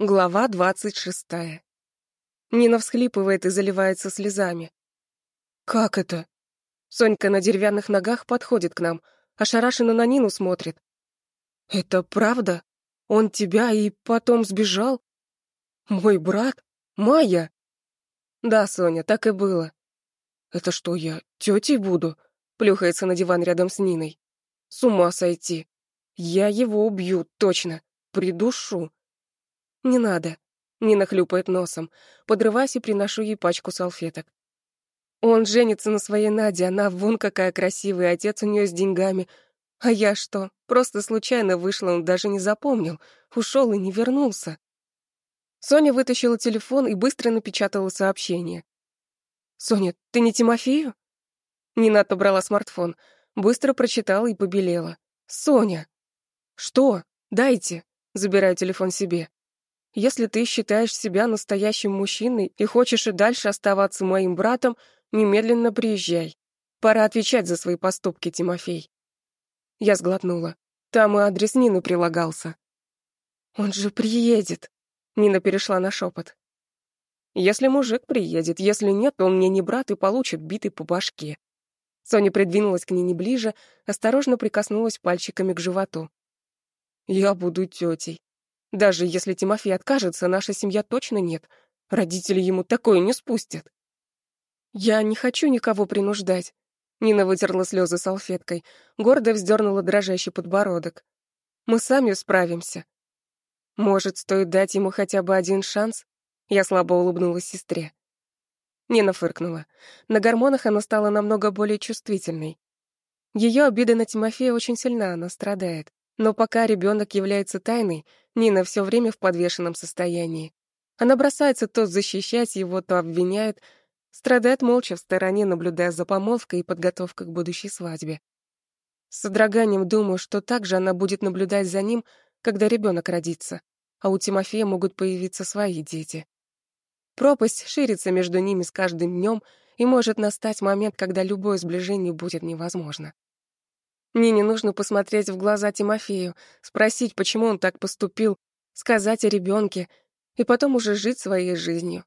Глава двадцать шестая. Нина всхлипывает и заливается слезами. «Как это?» Сонька на деревянных ногах подходит к нам, ошарашенно на Нину смотрит. «Это правда? Он тебя и потом сбежал? Мой брат? Майя?» «Да, Соня, так и было». «Это что, я тетей буду?» Плюхается на диван рядом с Ниной. «С ума сойти! Я его убью, точно! Придушу!» «Не надо». Нина хлюпает носом. Подрываюсь и приношу ей пачку салфеток. Он женится на своей Наде, она вон какая красивая, отец у нее с деньгами. А я что? Просто случайно вышла, он даже не запомнил. Ушел и не вернулся. Соня вытащила телефон и быстро напечатала сообщение. «Соня, ты не Тимофею?» Нина отобрала смартфон, быстро прочитала и побелела. «Соня!» «Что? Дайте!» Забираю телефон себе. Если ты считаешь себя настоящим мужчиной и хочешь и дальше оставаться моим братом, немедленно приезжай. Пора отвечать за свои поступки, Тимофей. Я сглотнула. Там и адрес Нины прилагался. Он же приедет. Нина перешла на шепот. Если мужик приедет, если нет, то он мне не брат и получит битый по башке. Соня придвинулась к Нине ближе, осторожно прикоснулась пальчиками к животу. Я буду тетей. Даже если Тимофей откажется, наша семья точно нет. Родители ему такое не спустят. Я не хочу никого принуждать. Нина вытерла слезы салфеткой, гордо вздернула дрожащий подбородок. Мы сами справимся. Может, стоит дать ему хотя бы один шанс? Я слабо улыбнулась сестре. Нина фыркнула. На гормонах она стала намного более чувствительной. Ее обида на Тимофея очень сильна, она страдает. Но пока ребенок является тайной, Нина все время в подвешенном состоянии. Она бросается то защищать его, то обвиняет, страдает молча в стороне, наблюдая за помолвкой и подготовкой к будущей свадьбе. С содроганием думаю, что также она будет наблюдать за ним, когда ребенок родится, а у Тимофея могут появиться свои дети. Пропасть ширится между ними с каждым днем, и может настать момент, когда любое сближение будет невозможно. Нине нужно посмотреть в глаза Тимофею, спросить, почему он так поступил, сказать о ребенке и потом уже жить своей жизнью.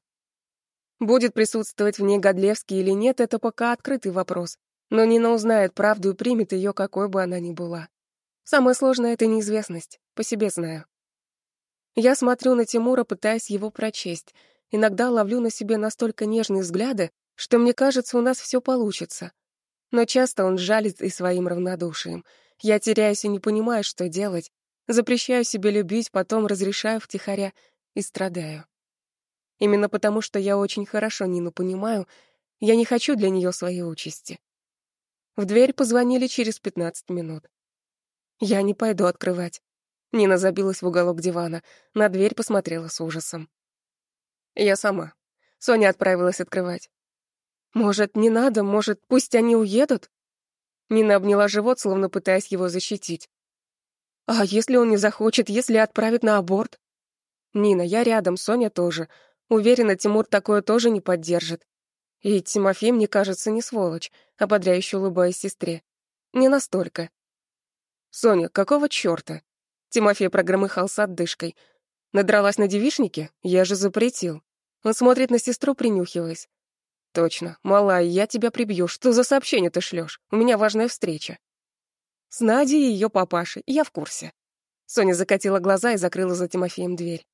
Будет присутствовать в ней Годлевский или нет, это пока открытый вопрос, но Нина узнает правду и примет ее, какой бы она ни была. Самое сложное — это неизвестность, по себе знаю. Я смотрю на Тимура, пытаясь его прочесть. Иногда ловлю на себе настолько нежные взгляды, что мне кажется, у нас все получится. Но часто он жалит и своим равнодушием. Я теряюсь и не понимаю, что делать. Запрещаю себе любить, потом разрешаю втихаря и страдаю. Именно потому, что я очень хорошо Нину понимаю, я не хочу для нее своей участи. В дверь позвонили через 15 минут. Я не пойду открывать. Нина забилась в уголок дивана, на дверь посмотрела с ужасом. Я сама. Соня отправилась открывать. Может, не надо, может, пусть они уедут? Нина обняла живот, словно пытаясь его защитить. А если он не захочет, если отправит на аборт? Нина, я рядом, Соня тоже. Уверена, Тимур такое тоже не поддержит. И Тимофей, мне кажется, не сволочь, ободряюще улыбаясь сестре. Не настолько. Соня, какого чёрта? Тимофей прогромыхал с отдышкой. Надралась на девишнике? Я же запретил. Он смотрит на сестру, принюхиваясь. Точно. Малая, я тебя прибью. Что за сообщение ты шлешь? У меня важная встреча. С Надей и ее папашей. Я в курсе. Соня закатила глаза и закрыла за Тимофеем дверь.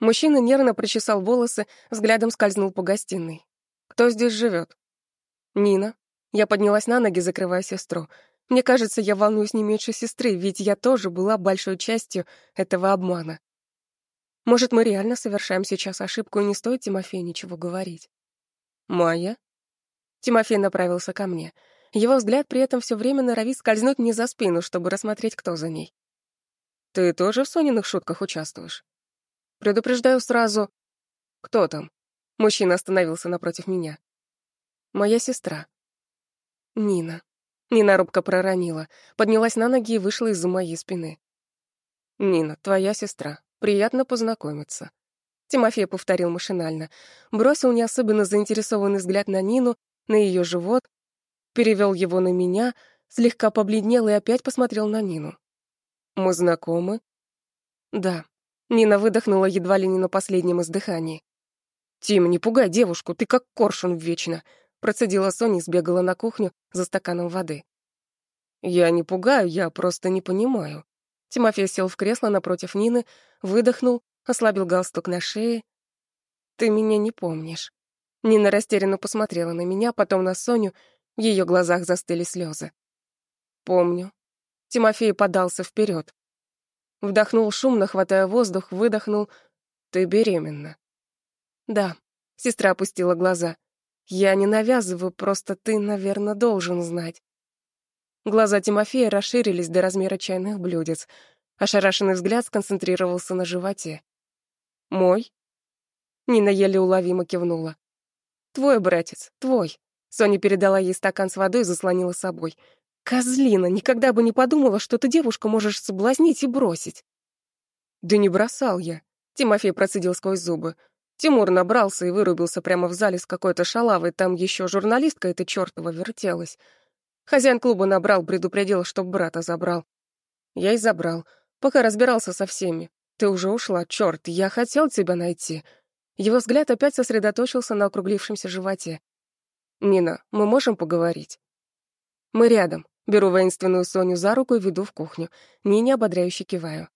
Мужчина нервно прочесал волосы, взглядом скользнул по гостиной. Кто здесь живет? Нина. Я поднялась на ноги, закрывая сестру. Мне кажется, я волнуюсь не меньше сестры, ведь я тоже была большой частью этого обмана. Может, мы реально совершаем сейчас ошибку, и не стоит Тимофею ничего говорить. «Майя?» Тимофей направился ко мне. Его взгляд при этом все время норовит скользнуть мне за спину, чтобы рассмотреть, кто за ней. «Ты тоже в Сониных шутках участвуешь?» «Предупреждаю сразу...» «Кто там?» Мужчина остановился напротив меня. «Моя сестра». «Нина». Нина робко проронила, поднялась на ноги и вышла из-за моей спины. «Нина, твоя сестра. Приятно познакомиться». Тимофей повторил машинально. Бросил не особенно заинтересованный взгляд на Нину, на ее живот, перевел его на меня, слегка побледнел и опять посмотрел на Нину. «Мы знакомы?» «Да». Нина выдохнула едва ли не на последнем издыхании. «Тим, не пугай девушку, ты как коршун вечно», процедила Соня и сбегала на кухню за стаканом воды. «Я не пугаю, я просто не понимаю». Тимофей сел в кресло напротив Нины, выдохнул, ослабил галстук на шее. «Ты меня не помнишь». Нина растерянно посмотрела на меня, потом на Соню, в ее глазах застыли слезы. «Помню». Тимофей подался вперед. Вдохнул шумно, хватая воздух, выдохнул. «Ты беременна». «Да», — сестра опустила глаза. «Я не навязываю, просто ты, наверное, должен знать». Глаза Тимофея расширились до размера чайных блюдец. Ошарашенный взгляд сконцентрировался на животе. «Мой?» Нина еле уловимо кивнула. «Твой, братец, твой». Соня передала ей стакан с водой и заслонила собой. «Козлина, никогда бы не подумала, что ты девушку можешь соблазнить и бросить». «Да не бросал я», — Тимофей процедил сквозь зубы. Тимур набрался и вырубился прямо в зале с какой-то шалавой, там еще журналистка эта чертова вертелась. Хозяин клуба набрал, предупредил, чтоб брата забрал. Я и забрал, пока разбирался со всеми. Ты уже ушла, черт, я хотел тебя найти. Его взгляд опять сосредоточился на округлившемся животе. «Нина, мы можем поговорить?» «Мы рядом». Беру воинственную Соню за руку и веду в кухню. Нине ободряюще киваю.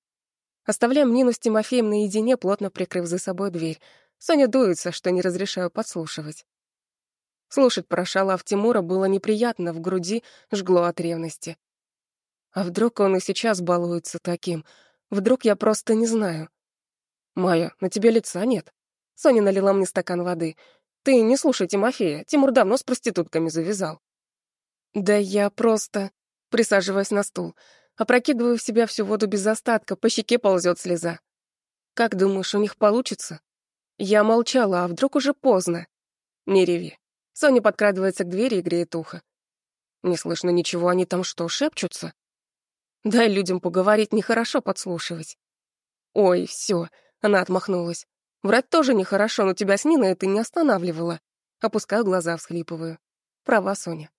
Оставляем Нину с Тимофеем наедине, плотно прикрыв за собой дверь. Соня дуется, что не разрешаю подслушивать. Слушать про шалав Тимура было неприятно, в груди жгло от ревности. А вдруг он и сейчас балуется таким? Вдруг я просто не знаю? «Майя, на тебе лица нет?» Соня налила мне стакан воды. «Ты не слушай Тимофея, Тимур давно с проститутками завязал». «Да я просто...» Присаживаясь на стул, опрокидываю в себя всю воду без остатка, по щеке ползет слеза. «Как думаешь, у них получится?» Я молчала, а вдруг уже поздно? Не реви. Соня подкрадывается к двери и греет ухо. Не слышно ничего, они там что, шепчутся? Дай людям поговорить, нехорошо подслушивать. Ой, все, она отмахнулась. Врать тоже нехорошо, но тебя с Ниной это не останавливало. Опускаю глаза, всхлипываю. Права, Соня.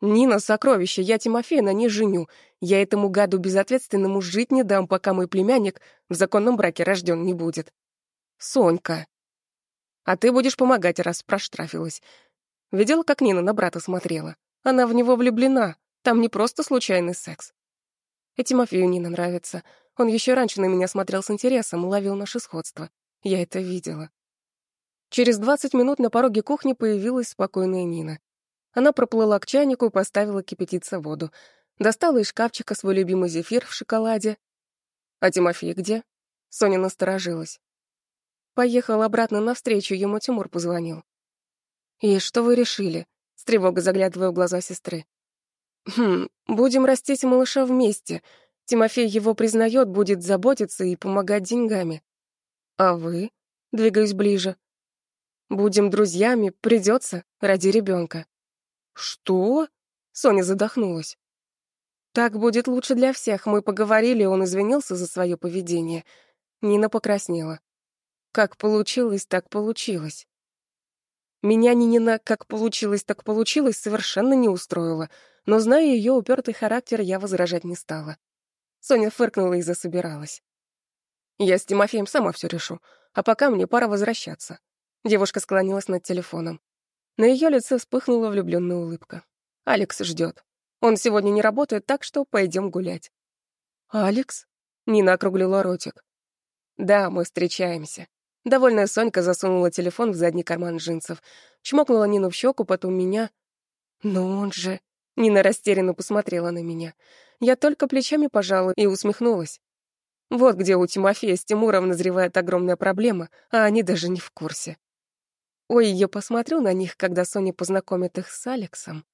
Нина — сокровище, я Тимофея на ней женю. Я этому гаду безответственному жить не дам, пока мой племянник в законном браке рожден не будет. Сонька. А ты будешь помогать, раз проштрафилась. Видела, как Нина на брата смотрела? Она в него влюблена. Там не просто случайный секс. И Тимофею Нина нравится. Он еще раньше на меня смотрел с интересом, ловил наше сходство. Я это видела. Через 20 минут на пороге кухни появилась спокойная Нина. Она проплыла к чайнику и поставила кипятиться воду. Достала из шкафчика свой любимый зефир в шоколаде. «А Тимофей где?» Соня насторожилась. Поехал обратно навстречу, ему Тимур позвонил. «И что вы решили?» — с тревогой заглядывая в глаза сестры. «Хм, будем растить малыша вместе. Тимофей его признает, будет заботиться и помогать деньгами. А вы?» — двигаюсь ближе. «Будем друзьями, придется, ради ребенка. «Что?» — Соня задохнулась. «Так будет лучше для всех. Мы поговорили, он извинился за свое поведение». Нина покраснела. Как получилось, так получилось. Меня Нинина «как получилось, так получилось» совершенно не устроила, но, зная ее упертый характер, я возражать не стала. Соня фыркнула и засобиралась. «Я с Тимофеем сама все решу, а пока мне пора возвращаться». Девушка склонилась над телефоном. На ее лице вспыхнула влюбленная улыбка. «Алекс ждет. Он сегодня не работает, так что пойдем гулять». «Алекс?» — Нина округлила ротик. «Да, мы встречаемся». Довольная Сонька засунула телефон в задний карман джинсов, чмокнула Нину в щеку, потом меня. «Но он же...» Нина растерянно посмотрела на меня. Я только плечами пожала и усмехнулась. Вот где у Тимофея с Тимуром назревает огромная проблема, а они даже не в курсе. Ой, я посмотрю на них, когда Соня познакомит их с Алексом.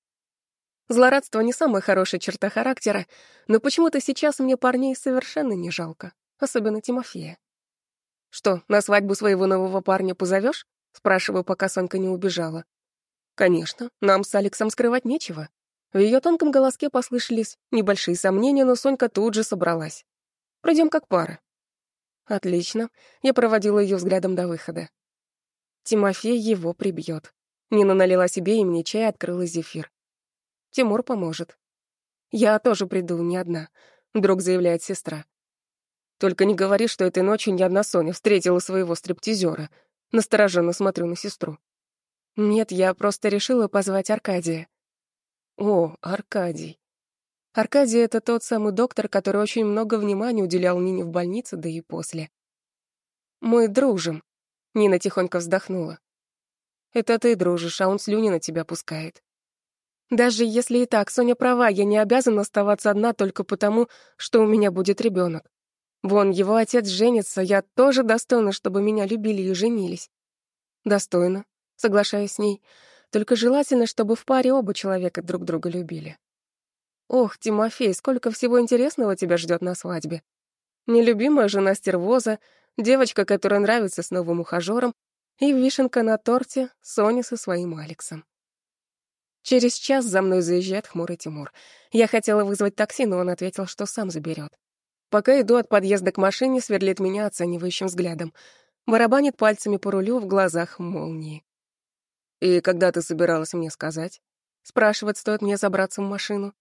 Злорадство не самая хорошая черта характера, но почему-то сейчас мне парней совершенно не жалко, особенно Тимофея. «Что, на свадьбу своего нового парня позовешь? спрашиваю, пока Сонька не убежала. «Конечно, нам с Алексом скрывать нечего». В ее тонком голоске послышались небольшие сомнения, но Сонька тут же собралась. Пройдем как пара». «Отлично». Я проводила ее взглядом до выхода. Тимофей его прибьет. Нина налила себе и мне чай, открыла зефир. Тимур поможет. Я тоже приду, не одна, вдруг заявляет сестра. Только не говори, что этой ночью ни одна Соня встретила своего стриптизера. Настороженно смотрю на сестру. Нет, я просто решила позвать Аркадия. О, Аркадий. Аркадий — это тот самый доктор, который очень много внимания уделял Нине в больнице, да и после. Мы дружим. Нина тихонько вздохнула. Это ты дружишь, а он слюни на тебя пускает. Даже если и так, Соня права, я не обязана оставаться одна только потому, что у меня будет ребенок. Вон, его отец женится, я тоже достойна, чтобы меня любили и женились. Достойно, соглашаюсь с ней. Только желательно, чтобы в паре оба человека друг друга любили. Ох, Тимофей, сколько всего интересного тебя ждет на свадьбе. Нелюбимая жена стервоза, девочка, которая нравится с новым ухажером, и вишенка на торте Соня со своим Алексом. Через час за мной заезжает хмурый Тимур. Я хотела вызвать такси, но он ответил, что сам заберет. Пока иду от подъезда к машине, сверлит меня оценивающим взглядом. Барабанит пальцами по рулю, в глазах молнии. «И когда ты собиралась мне сказать?» Спрашивает, стоит мне забраться в машину.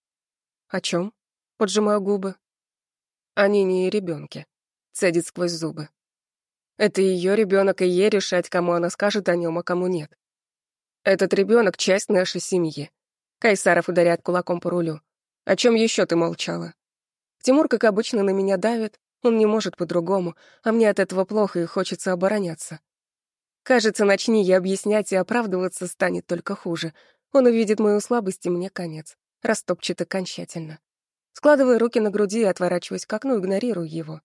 «О чем? Поджимаю губы. «О Нине и ребенке. Цедит сквозь зубы. «Это ее ребенок, и ей решать, кому она скажет о нем, а кому нет. Этот ребенок часть нашей семьи». Кайсаров ударяет кулаком по рулю. «О чем еще ты молчала?» Тимур, как обычно, на меня давит, он не может по-другому, а мне от этого плохо и хочется обороняться. Кажется, начни я объяснять и оправдываться, станет только хуже. Он увидит мою слабость, и мне конец. Растопчет окончательно. Складываю руки на груди и отворачиваюсь к окну, игнорирую его.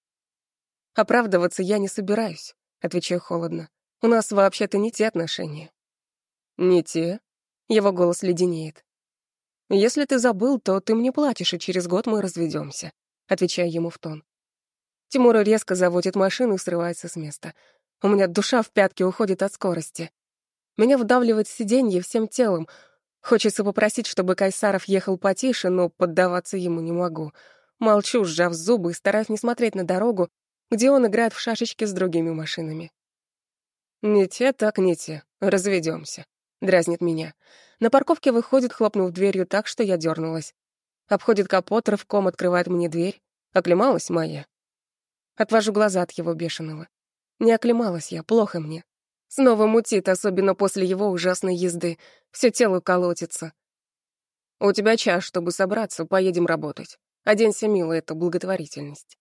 Оправдываться я не собираюсь, отвечаю холодно. У нас вообще-то не те отношения. Не те? Его голос леденеет. Если ты забыл, то ты мне платишь, и через год мы разведемся отвечая ему в тон. Тимура резко заводит машину и срывается с места. У меня душа в пятки уходит от скорости. Меня вдавливает сиденье всем телом. Хочется попросить, чтобы Кайсаров ехал потише, но поддаваться ему не могу. Молчу, сжав зубы и стараюсь не смотреть на дорогу, где он играет в шашечки с другими машинами. «Не те, так не те. Разведемся», — дразнит меня. На парковке выходит, хлопнув дверью так, что я дернулась. Обходит капот, рывком открывает мне дверь. Оклемалась моя. Отвожу глаза от его бешеного. Не оклемалась я, плохо мне. Снова мутит, особенно после его ужасной езды. Все тело колотится. У тебя час, чтобы собраться, поедем работать. Оденься, милая, это благотворительность.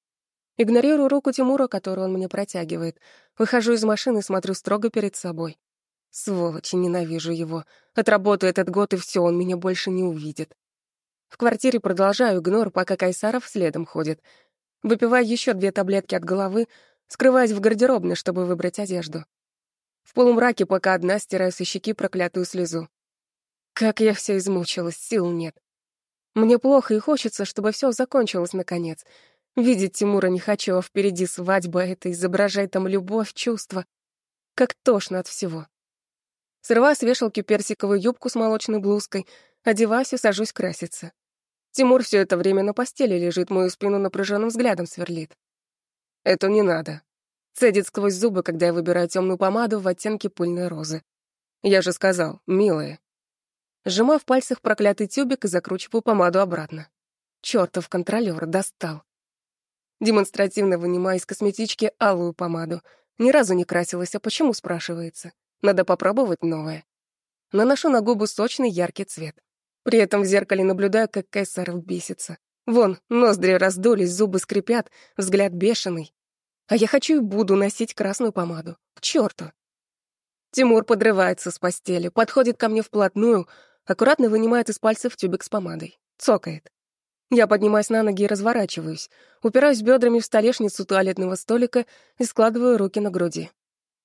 Игнорирую руку Тимура, которую он мне протягивает. Выхожу из машины смотрю строго перед собой. Сволочь, ненавижу его. Отработаю этот год, и все, он меня больше не увидит. В квартире продолжаю игнор, пока Кайсаров следом ходит. Выпиваю еще две таблетки от головы, скрываясь в гардеробной, чтобы выбрать одежду. В полумраке пока одна стираю со щеки проклятую слезу. Как я все измучилась, сил нет. Мне плохо и хочется, чтобы все закончилось наконец. Видеть Тимура не хочу, а впереди свадьба это, изображай там любовь, чувства. Как тошно от всего. Срываю с вешалки персиковую юбку с молочной блузкой, одеваюсь и сажусь краситься. Тимур все это время на постели лежит, мою спину напряженным взглядом сверлит. Это не надо. Цедит сквозь зубы, когда я выбираю темную помаду в оттенке пыльной розы. Я же сказал, милая. Сжимаю в пальцах проклятый тюбик и закручиваю помаду обратно. Чёртов контролёр достал. Демонстративно вынимаю из косметички алую помаду. Ни разу не красилась, а почему, спрашивается. Надо попробовать новое. Наношу на губы сочный яркий цвет. При этом в зеркале наблюдаю, как Кайсаров бесится. Вон, ноздри раздулись, зубы скрипят, взгляд бешеный. А я хочу и буду носить красную помаду. К черту. Тимур подрывается с постели, подходит ко мне вплотную, аккуратно вынимает из пальцев тюбик с помадой. Цокает. Я поднимаюсь на ноги и разворачиваюсь, упираюсь бедрами в столешницу туалетного столика и складываю руки на груди.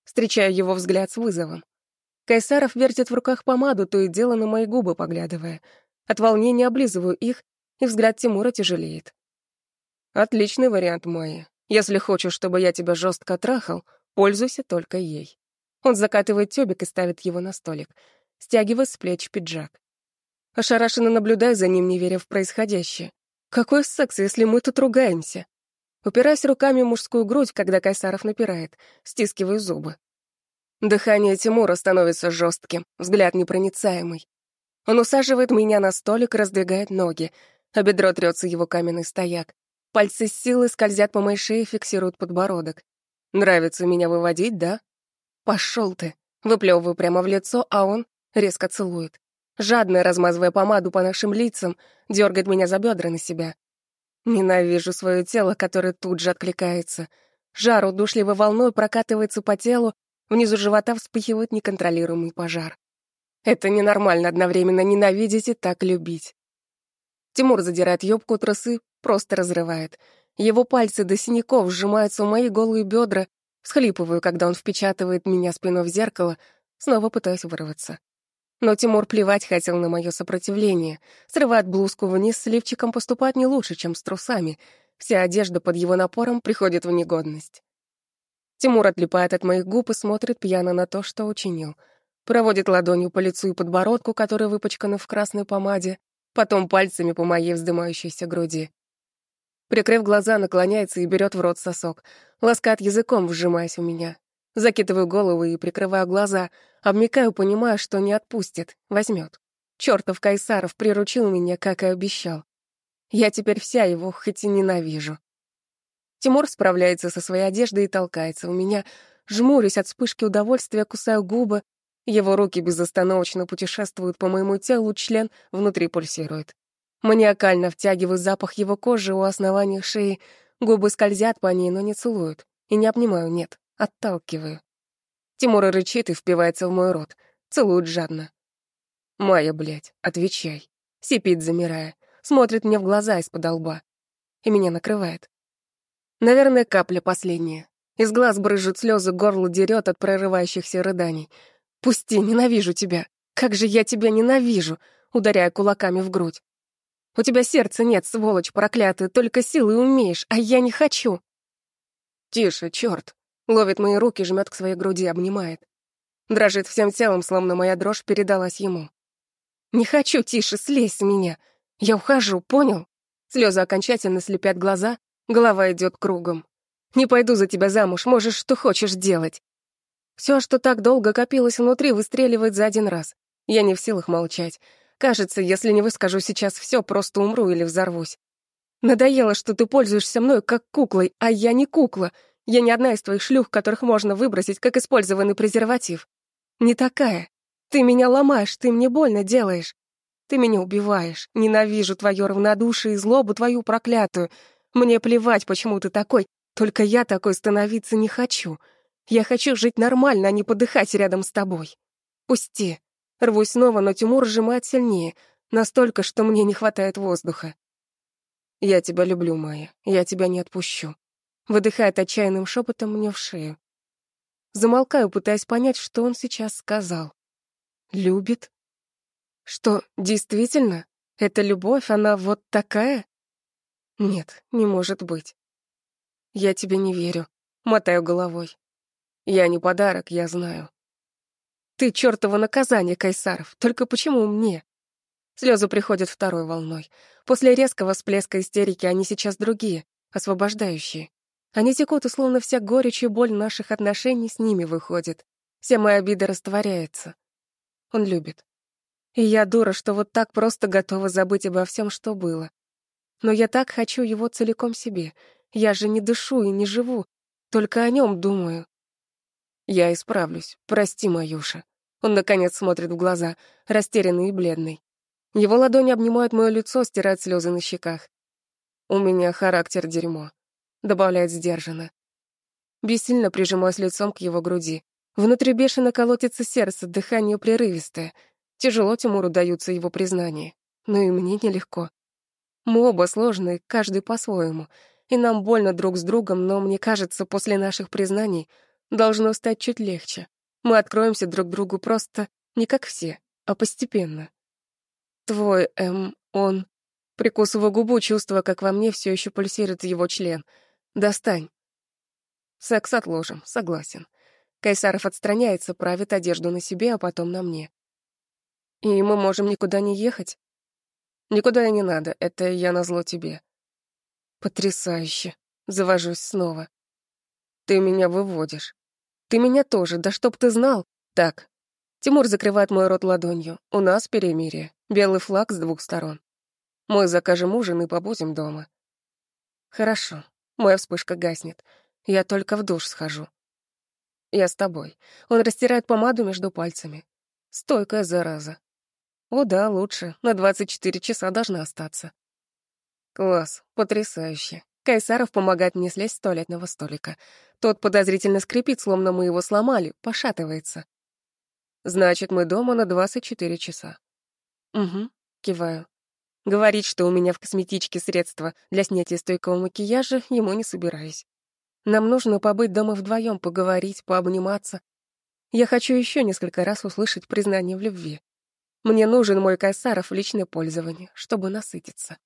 Встречаю его взгляд с вызовом. Кайсаров вертит в руках помаду, то и дело на мои губы поглядывая. От волнения облизываю их, и взгляд Тимура тяжелеет. Отличный вариант, Майя. Если хочешь, чтобы я тебя жестко трахал, пользуйся только ей. Он закатывает тюбик и ставит его на столик, стягивая с плеч пиджак. Ошарашенно наблюдаю за ним, не веря в происходящее. Какой секс, если мы тут ругаемся? Упираясь руками в мужскую грудь, когда Кайсаров напирает, стискиваю зубы. Дыхание Тимура становится жестким, взгляд непроницаемый. Он усаживает меня на столик, раздвигает ноги, а бедро трется его каменный стояк. Пальцы с силы скользят по моей шее, фиксируют подбородок. Нравится меня выводить, да? Пошел ты. Выплевываю прямо в лицо, а он резко целует. Жадно размазывая помаду по нашим лицам, дергает меня за бедра на себя. Ненавижу свое тело, которое тут же откликается. Жар удушливой волной прокатывается по телу, внизу живота вспыхивает неконтролируемый пожар. Это ненормально одновременно ненавидеть и так любить. Тимур задирает юбку трусы, просто разрывает. Его пальцы до синяков сжимаются в мои голые бедра, всхлипываю, когда он впечатывает меня спиной в зеркало, снова пытаюсь вырваться. Но Тимур плевать хотел на мое сопротивление. Срывает блузку вниз, с лифчиком поступать не лучше, чем с трусами. Вся одежда под его напором приходит в негодность. Тимур отлипает от моих губ и смотрит пьяно на то, что учинил. Проводит ладонью по лицу и подбородку, которые выпачканы в красной помаде, потом пальцами по моей вздымающейся груди. Прикрыв глаза, наклоняется и берет в рот сосок. Ласкает языком, вжимаясь у меня. Закидываю голову и прикрываю глаза. Обмикаю, понимая, что не отпустит. Возьмет. Чёртов Кайсаров приручил меня, как и обещал. Я теперь вся его, хоть и ненавижу. Тимур справляется со своей одеждой и толкается у меня. Жмурюсь от вспышки удовольствия, кусаю губы. Его руки безостановочно путешествуют по моему телу, член внутри пульсирует. Маниакально втягиваю запах его кожи у основания шеи, губы скользят по ней, но не целуют. И не обнимаю, нет, отталкиваю. Тимура рычит и впивается в мой рот, целует жадно. «Майя, блядь, отвечай». Сипит, замирая, смотрит мне в глаза из-под лба. И меня накрывает. Наверное, капля последняя. Из глаз брызжут слезы, горло дерет от прорывающихся рыданий. «Пусти, ненавижу тебя! Как же я тебя ненавижу!» ударяя кулаками в грудь. У тебя сердца нет, сволочь проклятая, только силы умеешь, а я не хочу. Тише, черт. Ловит мои руки, жмет к своей груди, обнимает. Дрожит всем телом, словно моя дрожь передалась ему. Не хочу, тише, слезь с меня. Я ухожу, понял? Слезы окончательно слепят глаза, голова идет кругом. Не пойду за тебя замуж, можешь что хочешь делать. Все, что так долго копилось внутри, выстреливает за один раз. Я не в силах молчать. Кажется, если не выскажу сейчас все, просто умру или взорвусь. Надоело, что ты пользуешься мной как куклой, а я не кукла. Я не одна из твоих шлюх, которых можно выбросить, как использованный презерватив. Не такая. Ты меня ломаешь, ты мне больно делаешь. Ты меня убиваешь. Ненавижу твое равнодушие и злобу твою проклятую. Мне плевать, почему ты такой, только я такой становиться не хочу. Я хочу жить нормально, а не подыхать рядом с тобой. Пусти. Рвусь снова, но Тимур сжимает сильнее, настолько, что мне не хватает воздуха. «Я тебя люблю, Майя, я тебя не отпущу», выдыхает отчаянным шепотом мне в шею. Замолкаю, пытаясь понять, что он сейчас сказал. «Любит?» Что, действительно? Эта любовь, она вот такая? Нет, не может быть. Я тебе не верю. Мотаю головой. Я не подарок, я знаю. Ты чертово наказание, Кайсаров. Только почему мне? Слезы приходят второй волной. После резкого всплеска истерики они сейчас другие, освобождающие. Они текут, и словно вся горечь и боль наших отношений с ними выходит. Вся моя обида растворяется. Он любит. И я дура, что вот так просто готова забыть обо всем, что было. Но я так хочу его целиком себе. Я же не дышу и не живу, только о нем думаю. Я исправлюсь. Прости, Маюша. Он, наконец, смотрит в глаза, растерянный и бледный. Его ладони обнимают мое лицо, стирают слезы на щеках. «У меня характер дерьмо», — добавляет сдержанно. Бессильно прижимаюсь лицом к его груди. Внутри бешено колотится сердце, дыхание прерывистое. Тяжело Тимуру даются его признания. Но и мне нелегко. Мы оба сложные, каждый по-своему. И нам больно друг с другом, но мне кажется, после наших признаний должно стать чуть легче. Мы откроемся друг другу просто не как все, а постепенно. Твой, эм, он... Прикусываю губу, чувствуя, как во мне все еще пульсирует его член. Достань. Секс отложим, согласен. Кайсаров отстраняется, правит одежду на себе, а потом на мне. И мы можем никуда не ехать? Никуда и не надо, это я назло тебе. Потрясающе. Завожусь снова. Ты меня выводишь. Ты меня тоже, да чтоб ты знал. Так. Тимур закрывает мой рот ладонью. У нас перемирие. Белый флаг с двух сторон. Мы закажем ужин и побудем дома. Хорошо. Моя вспышка гаснет. Я только в душ схожу. Я с тобой. Он растирает помаду между пальцами. Стойкая зараза. О да, лучше. На 24 часа должна остаться. Класс, потрясающе. Кайсаров помогает мне слезть с туалетного столика. Тот подозрительно скрипит, словно мы его сломали, пошатывается. Значит, мы дома на 24 часа. Угу, киваю. Говорить, что у меня в косметичке средства для снятия стойкого макияжа, ему не собираюсь. Нам нужно побыть дома вдвоем, поговорить, пообниматься. Я хочу еще несколько раз услышать признание в любви. Мне нужен мой Кайсаров в личное пользование, чтобы насытиться.